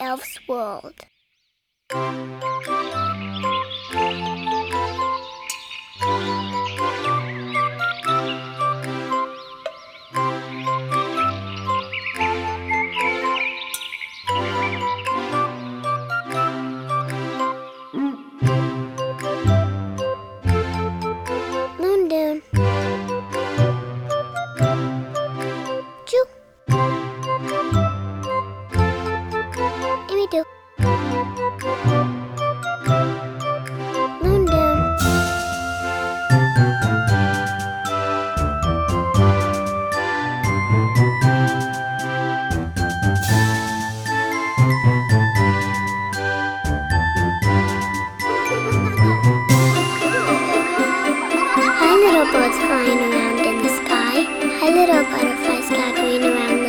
Elf's World. little butterflies gathering around.